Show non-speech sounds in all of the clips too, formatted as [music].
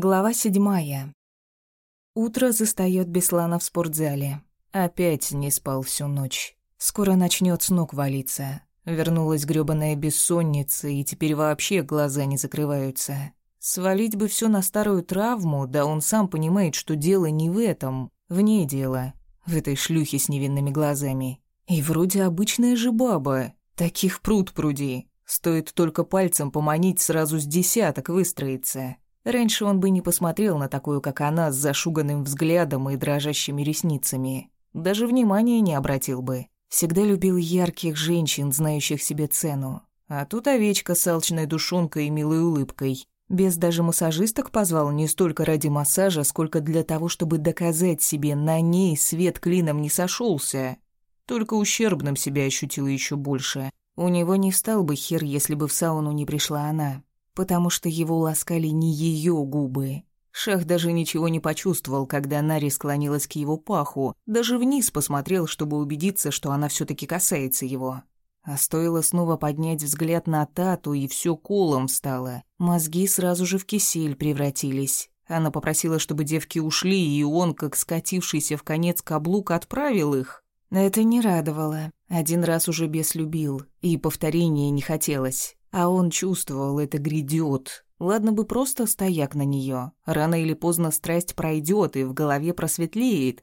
Глава седьмая. Утро застаёт Беслана в спортзале. Опять не спал всю ночь. Скоро начнёт с ног валиться. Вернулась грёбаная бессонница, и теперь вообще глаза не закрываются. Свалить бы всё на старую травму, да он сам понимает, что дело не в этом. В ней дело. В этой шлюхе с невинными глазами. И вроде обычная же баба. Таких пруд пруди. Стоит только пальцем поманить, сразу с десяток выстроится. Раньше он бы не посмотрел на такую, как она, с зашуганным взглядом и дрожащими ресницами. Даже внимания не обратил бы. Всегда любил ярких женщин, знающих себе цену. А тут овечка с алчной душонкой и милой улыбкой. Без даже массажисток позвал не столько ради массажа, сколько для того, чтобы доказать себе, на ней свет клином не сошелся. Только ущербным себя ощутил еще больше. У него не встал бы хер, если бы в сауну не пришла она потому что его ласкали не ее губы. Шах даже ничего не почувствовал, когда Нари склонилась к его паху, даже вниз посмотрел, чтобы убедиться, что она все таки касается его. А стоило снова поднять взгляд на Тату, и все колом встало. Мозги сразу же в кисель превратились. Она попросила, чтобы девки ушли, и он, как скатившийся в конец каблук, отправил их. Это не радовало. Один раз уже бес любил, и повторения не хотелось. А он чувствовал, это грядет. Ладно бы просто стояк на нее. Рано или поздно страсть пройдет и в голове просветлеет.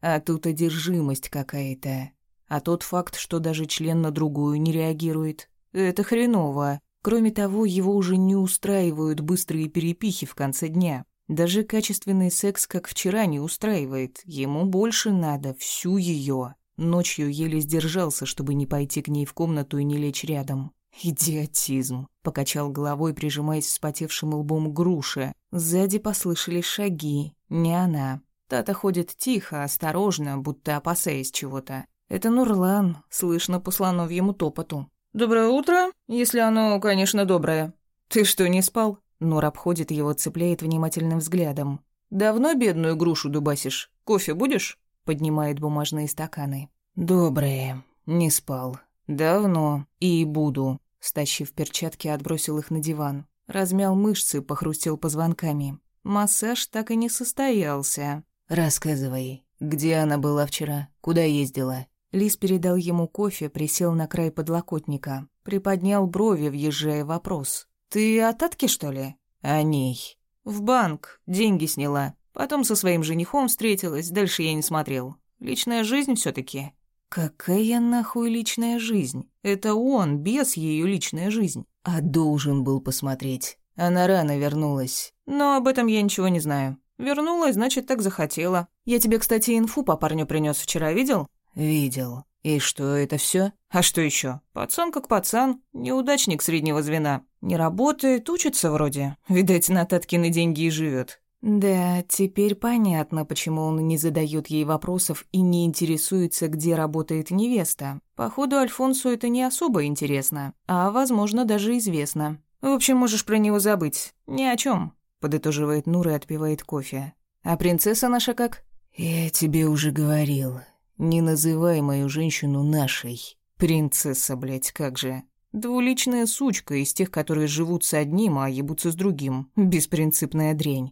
А тут одержимость какая-то. А тот факт, что даже член на другую не реагирует, это хреново. Кроме того, его уже не устраивают быстрые перепихи в конце дня. Даже качественный секс, как вчера, не устраивает. Ему больше надо, всю ее. Ночью еле сдержался, чтобы не пойти к ней в комнату и не лечь рядом. «Идиотизм», — покачал головой, прижимаясь вспотевшим лбом к груше. Сзади послышались шаги. Не она. Тата ходит тихо, осторожно, будто опасаясь чего-то. Это Нурлан, слышно по слоновьему топоту. «Доброе утро, если оно, конечно, доброе. Ты что, не спал?» Нур обходит его, цепляет внимательным взглядом. «Давно бедную грушу дубасишь? Кофе будешь?» Поднимает бумажные стаканы. «Доброе. Не спал. Давно. И буду. Стащив перчатки, отбросил их на диван. Размял мышцы, похрустел позвонками. Массаж так и не состоялся. «Рассказывай, где она была вчера? Куда ездила?» Лис передал ему кофе, присел на край подлокотника. Приподнял брови, въезжая вопрос. «Ты от Татки, что ли?» «О ней». «В банк. Деньги сняла. Потом со своим женихом встретилась. Дальше я не смотрел. Личная жизнь все таки Какая нахуй личная жизнь? Это он, без ее личная жизнь. А должен был посмотреть. Она рано вернулась. Но об этом я ничего не знаю. Вернулась, значит, так захотела. Я тебе, кстати, инфу по парню принес вчера, видел? Видел. И что, это все? А что еще? Пацан как пацан, неудачник среднего звена. Не работает, учится вроде. Видать, на Таткины деньги и живет. Да, теперь понятно, почему он не задает ей вопросов и не интересуется, где работает невеста. Походу, Альфонсу это не особо интересно, а, возможно, даже известно. В общем, можешь про него забыть. Ни о чем, подытоживает Нура и отпивает кофе. А принцесса наша как? Я тебе уже говорил. Не называй мою женщину нашей. Принцесса, блядь, как же. Двуличная сучка из тех, которые живут с одним, а ебутся с другим. Беспринципная дрень.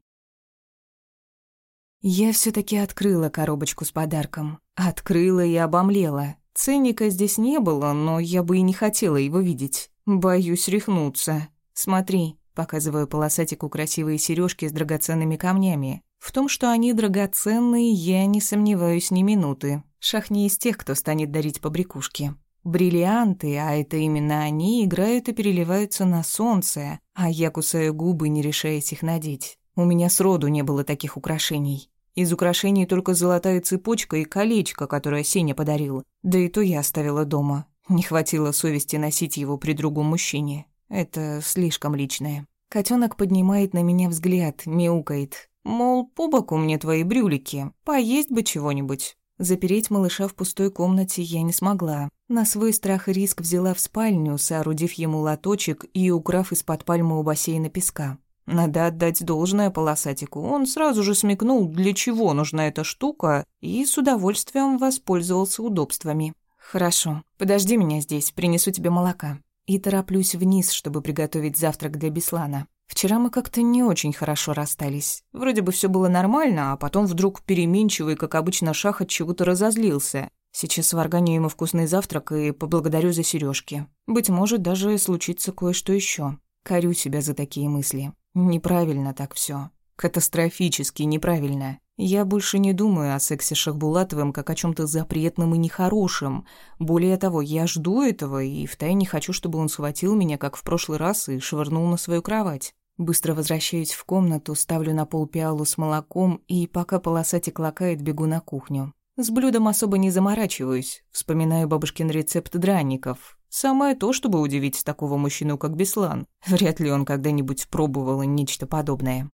Я все таки открыла коробочку с подарком. Открыла и обомлела. Ценника здесь не было, но я бы и не хотела его видеть. Боюсь рехнуться. Смотри, показываю полосатику красивые сережки с драгоценными камнями. В том, что они драгоценные, я не сомневаюсь ни минуты. Шах не из тех, кто станет дарить побрякушки. Бриллианты, а это именно они, играют и переливаются на солнце, а я кусаю губы, не решаясь их надеть. У меня сроду не было таких украшений. Из украшений только золотая цепочка и колечко, которое Сеня подарил. Да и то я оставила дома. Не хватило совести носить его при другом мужчине. Это слишком личное. Котенок поднимает на меня взгляд, мяукает. Мол, по боку мне твои брюлики, поесть бы чего-нибудь. Запереть малыша в пустой комнате я не смогла. На свой страх и риск взяла в спальню, соорудив ему лоточек и украв из-под пальмы у бассейна песка. Надо отдать должное полосатику. Он сразу же смекнул, для чего нужна эта штука, и с удовольствием воспользовался удобствами. «Хорошо, подожди меня здесь, принесу тебе молока». И тороплюсь вниз, чтобы приготовить завтрак для Беслана. Вчера мы как-то не очень хорошо расстались. Вроде бы все было нормально, а потом вдруг переменчивый, как обычно, шах от чего-то разозлился. Сейчас сварганю ему вкусный завтрак и поблагодарю за сережки. Быть может, даже случится кое-что еще. Корю себя за такие мысли. Неправильно так все. Катастрофически неправильно. Я больше не думаю о сексе Шахбулатовым как о чем то запретном и нехорошем. Более того, я жду этого и втайне хочу, чтобы он схватил меня, как в прошлый раз, и швырнул на свою кровать. Быстро возвращаюсь в комнату, ставлю на пол пиалу с молоком и, пока полосатик лакает, бегу на кухню. С блюдом особо не заморачиваюсь. Вспоминаю бабушкин рецепт драников. Самое то, чтобы удивить такого мужчину, как Беслан. Вряд ли он когда-нибудь пробовал нечто подобное.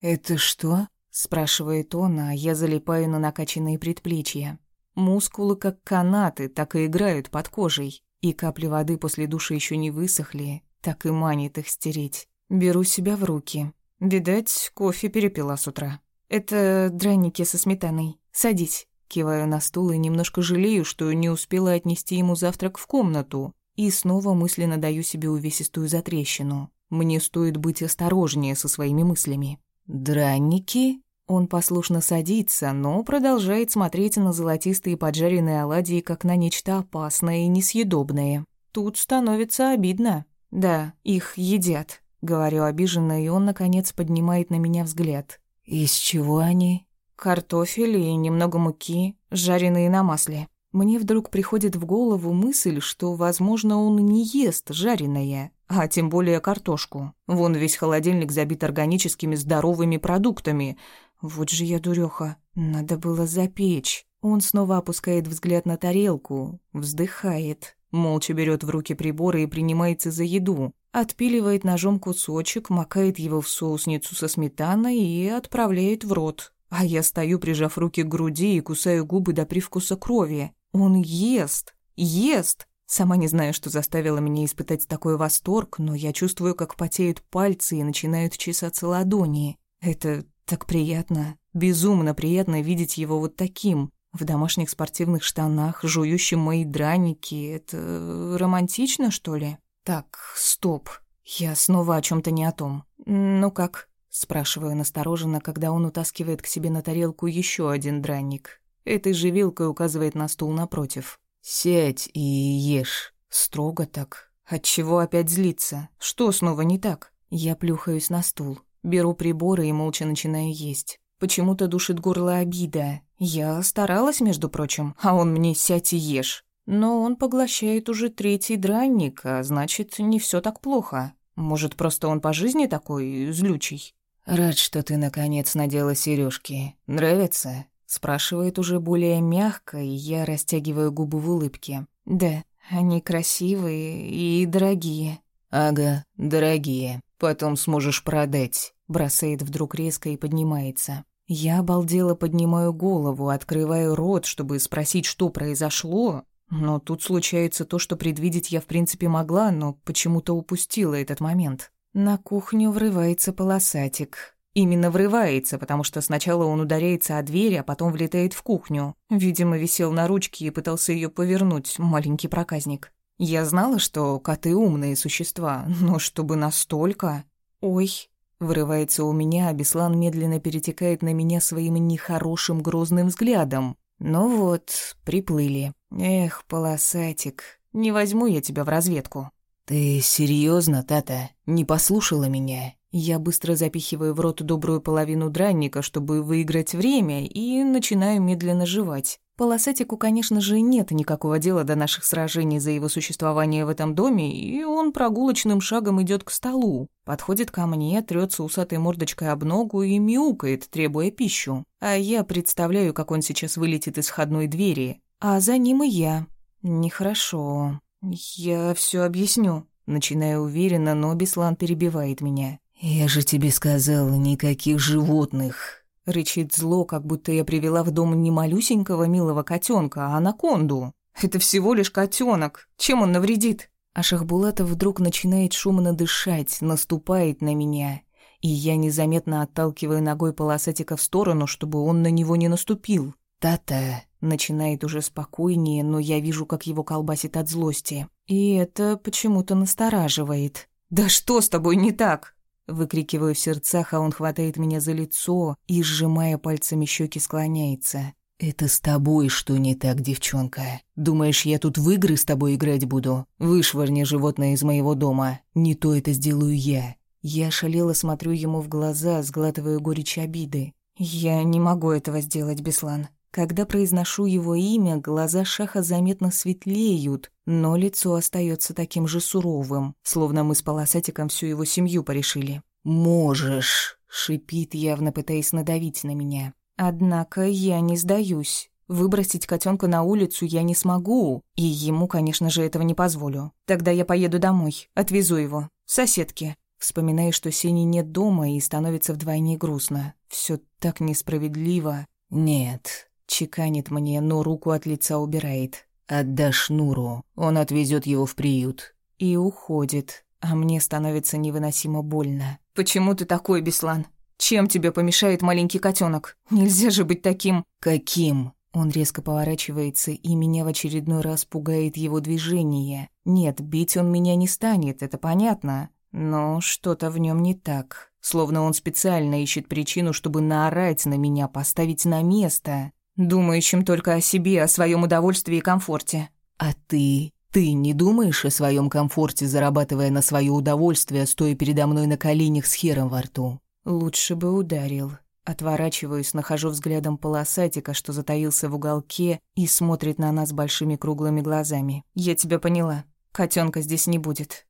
«Это что?» — спрашивает он, а я залипаю на накачанные предплечья. Мускулы, как канаты, так и играют под кожей. И капли воды после душа еще не высохли, так и манит их стереть. Беру себя в руки. Видать, кофе перепила с утра. «Это драники со сметаной. Садись». Киваю на стул и немножко жалею, что не успела отнести ему завтрак в комнату. И снова мысленно даю себе увесистую затрещину. Мне стоит быть осторожнее со своими мыслями. «Дранники?» Он послушно садится, но продолжает смотреть на золотистые поджаренные оладьи как на нечто опасное и несъедобное. Тут становится обидно. Да, их едят. Говорю обиженно, и он, наконец, поднимает на меня взгляд. «Из чего они?» «Картофель и немного муки, жареные на масле». Мне вдруг приходит в голову мысль, что, возможно, он не ест жареное, а тем более картошку. Вон весь холодильник забит органическими здоровыми продуктами. Вот же я дуреха. Надо было запечь. Он снова опускает взгляд на тарелку, вздыхает, молча берет в руки приборы и принимается за еду. Отпиливает ножом кусочек, макает его в соусницу со сметаной и отправляет в рот. А я стою, прижав руки к груди и кусаю губы до привкуса крови. Он ест, ест. Сама не знаю, что заставило меня испытать такой восторг, но я чувствую, как потеют пальцы и начинают чесаться ладони. Это так приятно, безумно приятно видеть его вот таким, в домашних спортивных штанах, жующим мои драники. Это романтично, что ли? Так, стоп. Я снова о чем то не о том. Ну как? Спрашиваю настороженно, когда он утаскивает к себе на тарелку еще один драник. Этой же вилкой указывает на стул напротив. «Сядь и ешь». Строго так. Отчего опять злиться? Что снова не так? Я плюхаюсь на стул, беру приборы и молча начинаю есть. Почему-то душит горло обида. Я старалась, между прочим, а он мне «сядь и ешь». Но он поглощает уже третий дранник, а значит, не все так плохо. Может, просто он по жизни такой злючий? «Рад, что ты, наконец, надела сережки. Нравится?» Спрашивает уже более мягко, и я растягиваю губы в улыбке. Да, они красивые и дорогие. Ага, дорогие. Потом сможешь продать. Бросает вдруг резко и поднимается. Я обалдело поднимаю голову, открываю рот, чтобы спросить, что произошло. Но тут случается то, что предвидеть я в принципе могла, но почему-то упустила этот момент. На кухню врывается полосатик. Именно врывается, потому что сначала он ударяется о дверь, а потом влетает в кухню. Видимо, висел на ручке и пытался ее повернуть, маленький проказник. Я знала, что коты умные существа, но чтобы настолько... Ой, вырывается у меня, а Беслан медленно перетекает на меня своим нехорошим грозным взглядом. Ну вот, приплыли. Эх, полосатик, не возьму я тебя в разведку. Ты серьезно, Тата? Не послушала меня? Я быстро запихиваю в рот добрую половину дранника, чтобы выиграть время, и начинаю медленно жевать. Полосатику, конечно же, нет никакого дела до наших сражений за его существование в этом доме, и он прогулочным шагом идет к столу, подходит ко мне, трется усатой мордочкой об ногу и мяукает, требуя пищу. А я представляю, как он сейчас вылетит из входной двери, а за ним и я. Нехорошо. Я все объясню. Начинаю уверенно, но Беслан перебивает меня. «Я же тебе сказал, никаких животных!» Рычит зло, как будто я привела в дом не малюсенького милого котенка, а анаконду. «Это всего лишь котенок. Чем он навредит?» А Шахбулатов вдруг начинает шумно дышать, наступает на меня, и я незаметно отталкиваю ногой полосатика в сторону, чтобы он на него не наступил. «Та-та!» Начинает уже спокойнее, но я вижу, как его колбасит от злости. И это почему-то настораживает. «Да что с тобой не так?» Выкрикиваю в сердцах, а он хватает меня за лицо и, сжимая пальцами щеки, склоняется. «Это с тобой что не так, девчонка? Думаешь, я тут в игры с тобой играть буду? Вышвырни животное из моего дома. Не то это сделаю я». Я шалела смотрю ему в глаза, сглатываю горечь обиды. «Я не могу этого сделать, Беслан. Когда произношу его имя, глаза Шаха заметно светлеют, но лицо остается таким же суровым, словно мы с полосатиком всю его семью порешили. «Можешь», — шипит, явно пытаясь надавить на меня. Однако я не сдаюсь. Выбросить котенка на улицу я не смогу, и ему, конечно же, этого не позволю. Тогда я поеду домой, отвезу его. Соседке. Вспоминаю, что Сени нет дома, и становится вдвойне грустно. Все так несправедливо. Нет, Чеканит мне, но руку от лица убирает. «Отдашь Нуру, он отвезет его в приют». И уходит, а мне становится невыносимо больно. «Почему ты такой, Беслан? Чем тебе помешает маленький котенок? Нельзя же быть таким...» «Каким?» Он резко поворачивается, и меня в очередной раз пугает его движение. Нет, бить он меня не станет, это понятно. Но что-то в нем не так. Словно он специально ищет причину, чтобы наорать на меня, поставить на место думающим только о себе, о своем удовольствии и комфорте. А ты? Ты не думаешь о своем комфорте, зарабатывая на свое удовольствие, стоя передо мной на коленях с хером во рту? Лучше бы ударил. Отворачиваюсь, нахожу взглядом полосатика, что затаился в уголке и смотрит на нас большими круглыми глазами. «Я тебя поняла. Котенка здесь не будет».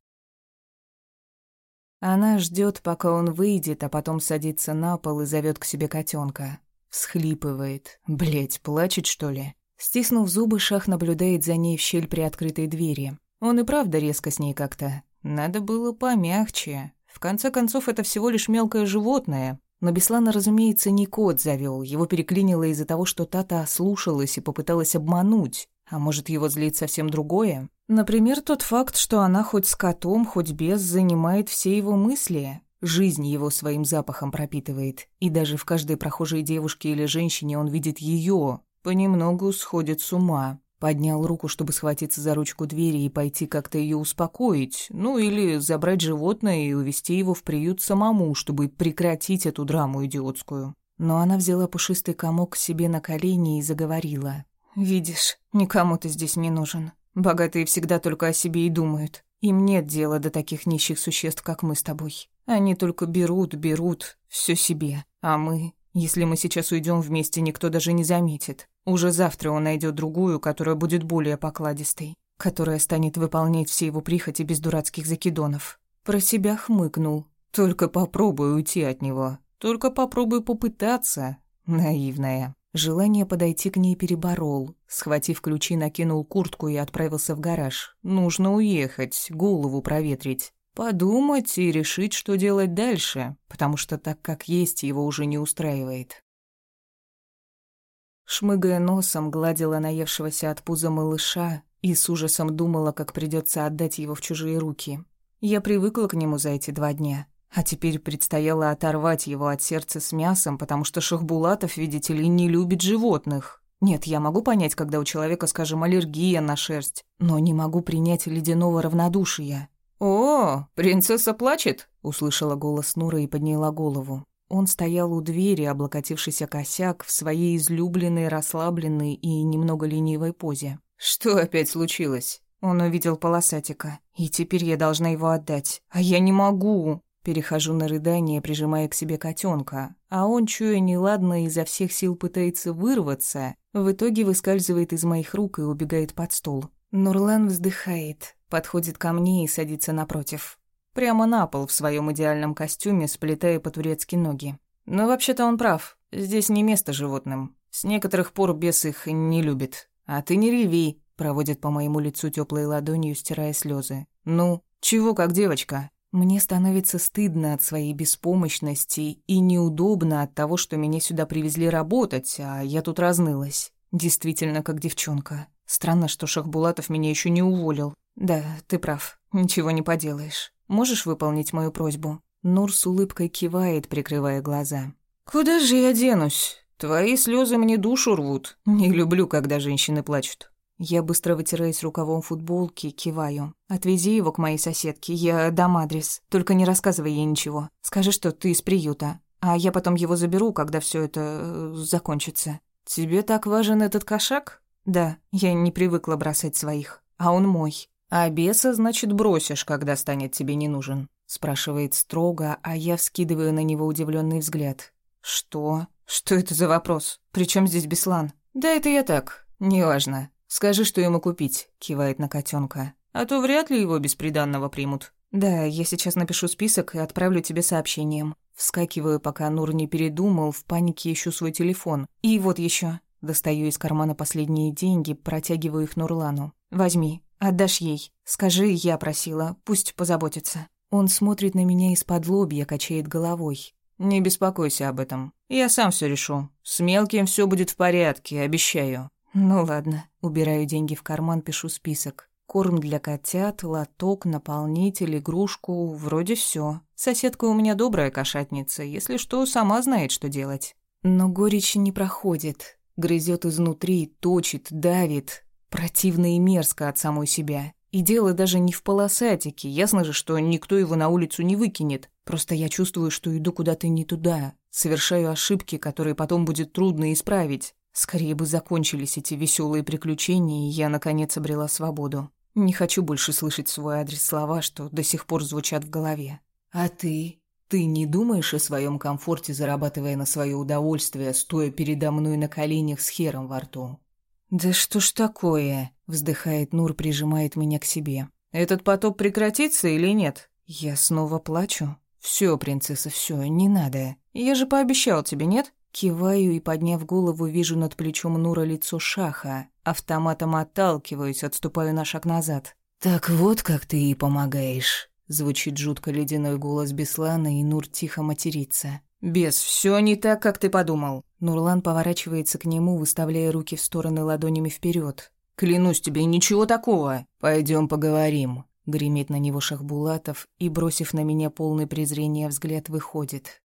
Она ждет, пока он выйдет, а потом садится на пол и зовет к себе котенка. Всхлипывает. Блять, плачет, что ли? Стиснув зубы, Шах наблюдает за ней в щель при открытой двери. Он и правда резко с ней как-то. Надо было помягче. В конце концов, это всего лишь мелкое животное. Но Беслана, разумеется, не кот завел. Его переклинило из-за того, что Тата ослушалась и попыталась обмануть. А может, его злит совсем другое? Например, тот факт, что она хоть с котом, хоть без занимает все его мысли. Жизнь его своим запахом пропитывает, и даже в каждой прохожей девушке или женщине он видит ее. Понемногу сходит с ума. Поднял руку, чтобы схватиться за ручку двери и пойти как-то ее успокоить, ну или забрать животное и увести его в приют самому, чтобы прекратить эту драму идиотскую. Но она взяла пушистый комок себе на колени и заговорила. «Видишь, никому ты здесь не нужен. Богатые всегда только о себе и думают. Им нет дела до таких нищих существ, как мы с тобой. Они только берут, берут, все себе. А мы, если мы сейчас уйдем вместе, никто даже не заметит. Уже завтра он найдет другую, которая будет более покладистой, которая станет выполнять все его прихоти без дурацких закидонов. Про себя хмыкнул. Только попробуй уйти от него. Только попробуй попытаться. Наивная. Желание подойти к ней переборол. Схватив ключи, накинул куртку и отправился в гараж. Нужно уехать, голову проветрить подумать и решить, что делать дальше, потому что так как есть, его уже не устраивает. Шмыгая носом, гладила наевшегося от пуза малыша и с ужасом думала, как придется отдать его в чужие руки. Я привыкла к нему за эти два дня, а теперь предстояло оторвать его от сердца с мясом, потому что Шахбулатов, видите ли, не любит животных. Нет, я могу понять, когда у человека, скажем, аллергия на шерсть, но не могу принять ледяного равнодушия. «О, принцесса плачет?» — услышала голос Нура и подняла голову. Он стоял у двери, облокотившийся косяк, в своей излюбленной, расслабленной и немного ленивой позе. «Что опять случилось?» Он увидел полосатика. «И теперь я должна его отдать. А я не могу!» Перехожу на рыдание, прижимая к себе котенка, а он, чуя неладно, изо всех сил пытается вырваться, в итоге выскальзывает из моих рук и убегает под стол. Нурлан вздыхает, подходит ко мне и садится напротив. Прямо на пол в своем идеальном костюме, сплетая по-турецки ноги. Но вообще-то он прав. Здесь не место животным. С некоторых пор бес их не любит. А ты не реви, проводит по моему лицу теплой ладонью, стирая слезы. Ну, чего как девочка? Мне становится стыдно от своей беспомощности и неудобно от того, что меня сюда привезли работать, а я тут разнылась. Действительно, как девчонка. Странно, что Шахбулатов меня еще не уволил. Да, ты прав. Ничего не поделаешь. Можешь выполнить мою просьбу? Нур с улыбкой кивает, прикрывая глаза. Куда же я денусь? Твои слезы мне душу рвут. Не люблю, когда женщины плачут. Я быстро вытираюсь рукавом футболки, киваю. «Отвези его к моей соседке, я дам адрес. Только не рассказывай ей ничего. Скажи, что ты из приюта, а я потом его заберу, когда все это э, закончится». «Тебе так важен этот кошак?» «Да, я не привыкла бросать своих, а он мой». «А беса, значит, бросишь, когда станет тебе не нужен?» Спрашивает строго, а я вскидываю на него удивленный взгляд. «Что? Что это за вопрос? Причем здесь Беслан?» «Да это я так. Неважно. Скажи, что ему купить», — кивает на котенка. «А то вряд ли его бесприданного примут». «Да, я сейчас напишу список и отправлю тебе сообщением». Вскакиваю, пока Нур не передумал, в панике ищу свой телефон. И вот еще. Достаю из кармана последние деньги, протягиваю их Нурлану. «Возьми, отдашь ей. Скажи, я просила, пусть позаботится». Он смотрит на меня из-под лобья, качает головой. «Не беспокойся об этом. Я сам все решу. С мелким все будет в порядке, обещаю». «Ну ладно». Убираю деньги в карман, пишу список. Корм для котят, лоток, наполнитель, игрушку, вроде все. Соседка у меня добрая кошатница, если что, сама знает, что делать. Но горечь не проходит. Грызет изнутри, точит, давит. Противно и мерзко от самой себя. И дело даже не в полосатике. Ясно же, что никто его на улицу не выкинет. Просто я чувствую, что иду куда-то не туда. Совершаю ошибки, которые потом будет трудно исправить. Скорее бы закончились эти веселые приключения, и я, наконец, обрела свободу. Не хочу больше слышать свой адрес слова, что до сих пор звучат в голове. «А ты? Ты не думаешь о своем комфорте, зарабатывая на свое удовольствие, стоя передо мной на коленях с хером во рту?» «Да что ж такое?» — вздыхает Нур, прижимает меня к себе. «Этот потоп прекратится или нет?» Я снова плачу. «Все, принцесса, все, не надо. Я же пообещал тебе, нет?» Киваю и, подняв голову, вижу над плечом Нура лицо Шаха. Автоматом отталкиваюсь, отступаю на шаг назад. «Так вот как ты ей помогаешь», — звучит жутко ледяной голос Беслана, и Нур тихо матерится. «Бес, все не так, как ты подумал». Нурлан поворачивается к нему, выставляя руки в стороны ладонями вперед. «Клянусь тебе, ничего такого. Пойдем поговорим». Гремит на него Шахбулатов и, бросив на меня полный презрения взгляд, выходит.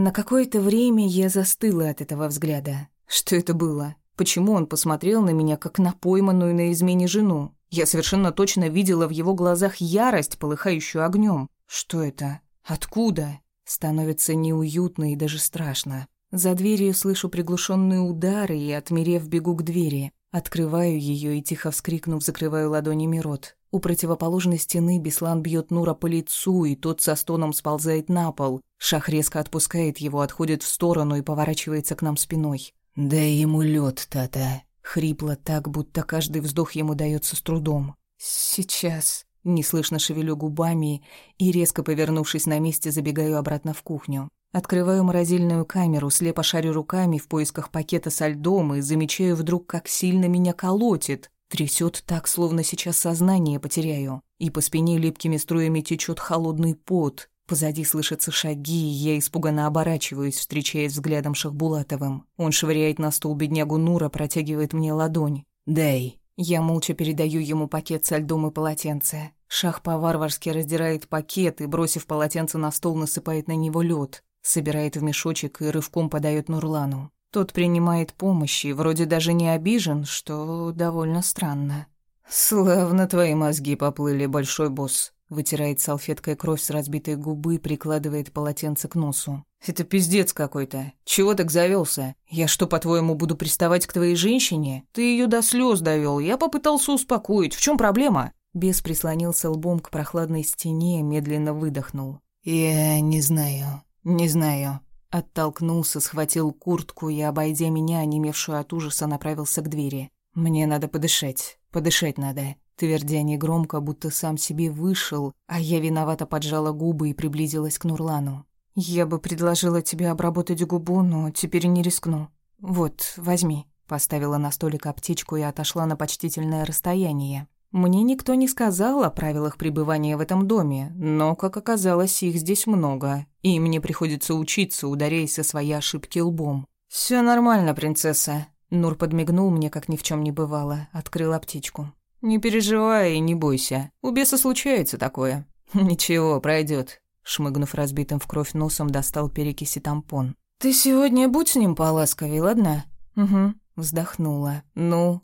На какое-то время я застыла от этого взгляда. Что это было? Почему он посмотрел на меня, как на пойманную на измене жену? Я совершенно точно видела в его глазах ярость, полыхающую огнем. Что это? Откуда? Становится неуютно и даже страшно. За дверью слышу приглушенные удары и, отмерев, бегу к двери. Открываю ее и, тихо вскрикнув, закрываю ладонями рот. У противоположной стены Беслан бьет Нура по лицу, и тот со стоном сползает на пол. Шах резко отпускает его, отходит в сторону и поворачивается к нам спиной. «Дай ему лед, Тата!» Хрипло так, будто каждый вздох ему дается с трудом. «Сейчас...» Неслышно шевелю губами и, резко повернувшись на месте, забегаю обратно в кухню. Открываю морозильную камеру, слепо шарю руками в поисках пакета со льдом и замечаю вдруг, как сильно меня колотит. Трясет так, словно сейчас сознание потеряю. И по спине липкими струями течет холодный пот. Позади слышатся шаги, и я испуганно оборачиваюсь, встречаясь взглядом Шахбулатовым. Он швыряет на стол беднягу Нура, протягивает мне ладонь. «Дай». Я молча передаю ему пакет со льдом и полотенце. Шах по-варварски раздирает пакет и, бросив полотенце на стол, насыпает на него лед, собирает в мешочек и рывком подает Нурлану. Тот принимает помощь и вроде даже не обижен, что довольно странно. «Славно твои мозги поплыли, большой босс», Вытирает салфеткой кровь с разбитой губы, прикладывает полотенце к носу. «Это пиздец какой-то. Чего так завелся? Я что, по-твоему, буду приставать к твоей женщине? Ты ее до слез довел. Я попытался успокоить. В чем проблема?» Бес прислонился лбом к прохладной стене, медленно выдохнул. «Я не знаю, не знаю». Оттолкнулся, схватил куртку и, обойдя меня, онемевшую от ужаса, направился к двери. «Мне надо подышать. Подышать надо твердя негромко, будто сам себе вышел, а я виновато поджала губы и приблизилась к Нурлану. «Я бы предложила тебе обработать губу, но теперь не рискну. Вот, возьми». Поставила на столик аптечку и отошла на почтительное расстояние. Мне никто не сказал о правилах пребывания в этом доме, но, как оказалось, их здесь много, и мне приходится учиться, ударяясь со своей ошибки лбом. Все нормально, принцесса». Нур подмигнул мне, как ни в чем не бывало, открыл аптечку. «Не переживай и не бойся. У беса случается такое». [laughs] «Ничего, пройдет. Шмыгнув разбитым в кровь носом, достал перекиси тампон. «Ты сегодня будь с ним поласковей, ладно?» «Угу. Вздохнула. «Ну,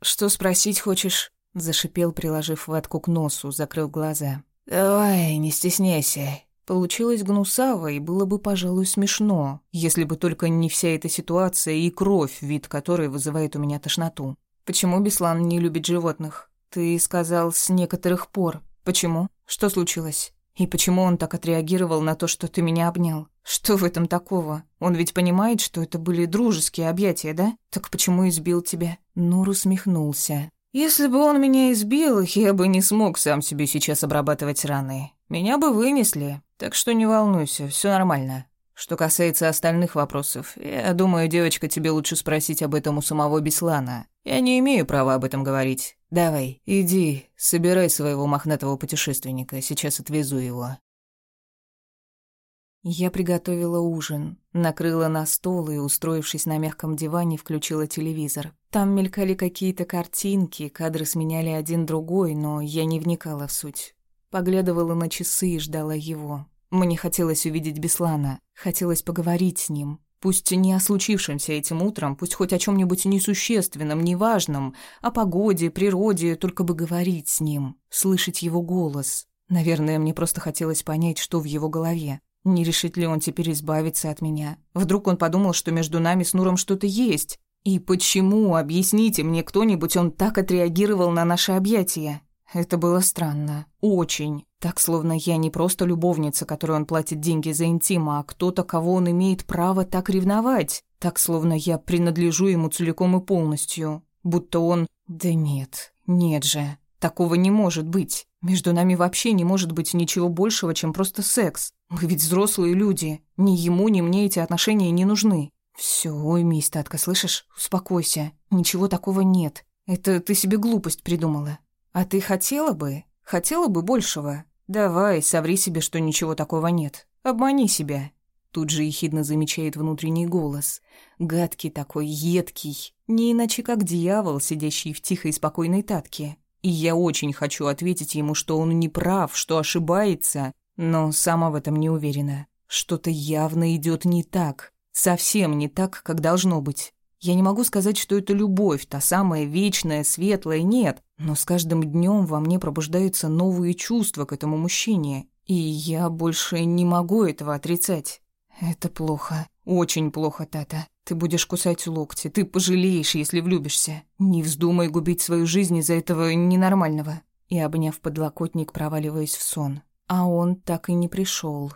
что спросить хочешь?» Зашипел, приложив ватку к носу, закрыл глаза. «Давай, не стесняйся». Получилось гнусаво и было бы, пожалуй, смешно, если бы только не вся эта ситуация и кровь, вид которой вызывает у меня тошноту. «Почему Беслан не любит животных?» «Ты сказал, с некоторых пор. Почему? Что случилось?» «И почему он так отреагировал на то, что ты меня обнял? Что в этом такого? Он ведь понимает, что это были дружеские объятия, да? Так почему избил тебя?» Нур усмехнулся. Если бы он меня избил, я бы не смог сам себе сейчас обрабатывать раны. Меня бы вынесли, так что не волнуйся, все нормально. Что касается остальных вопросов, я думаю, девочка, тебе лучше спросить об этом у самого Беслана. Я не имею права об этом говорить. Давай, иди, собирай своего мохнатого путешественника, сейчас отвезу его. Я приготовила ужин, накрыла на стол и, устроившись на мягком диване, включила телевизор. Там мелькали какие-то картинки, кадры сменяли один другой, но я не вникала в суть. Поглядывала на часы и ждала его. Мне хотелось увидеть Беслана, хотелось поговорить с ним. Пусть не о случившемся этим утром, пусть хоть о чем нибудь несущественном, неважном, о погоде, природе, только бы говорить с ним, слышать его голос. Наверное, мне просто хотелось понять, что в его голове. Не решит ли он теперь избавиться от меня? Вдруг он подумал, что между нами с Нуром что-то есть? И почему, объясните мне кто-нибудь, он так отреагировал на наше объятие? Это было странно. Очень. Так, словно я не просто любовница, которой он платит деньги за интим, а кто-то, кого он имеет право так ревновать. Так, словно я принадлежу ему целиком и полностью. Будто он... Да нет, нет же. Такого не может быть. Между нами вообще не может быть ничего большего, чем просто секс. Мы ведь взрослые люди. Ни ему, ни мне эти отношения не нужны. Все, уймись, Татка, слышишь? Успокойся. Ничего такого нет. Это ты себе глупость придумала. А ты хотела бы? Хотела бы большего? Давай, соври себе, что ничего такого нет. Обмани себя. Тут же ехидно замечает внутренний голос. Гадкий такой, едкий. Не иначе как дьявол, сидящий в тихой и спокойной Татке. И я очень хочу ответить ему, что он не прав, что ошибается, но сама в этом не уверена. Что-то явно идет не так. Совсем не так, как должно быть. Я не могу сказать, что это любовь, та самая вечная, светлая, нет. Но с каждым днем во мне пробуждаются новые чувства к этому мужчине. И я больше не могу этого отрицать. Это плохо. Очень плохо, Тата. Ты будешь кусать локти, ты пожалеешь, если влюбишься. Не вздумай губить свою жизнь из-за этого ненормального. И, обняв подлокотник, проваливаясь в сон. А он так и не пришел.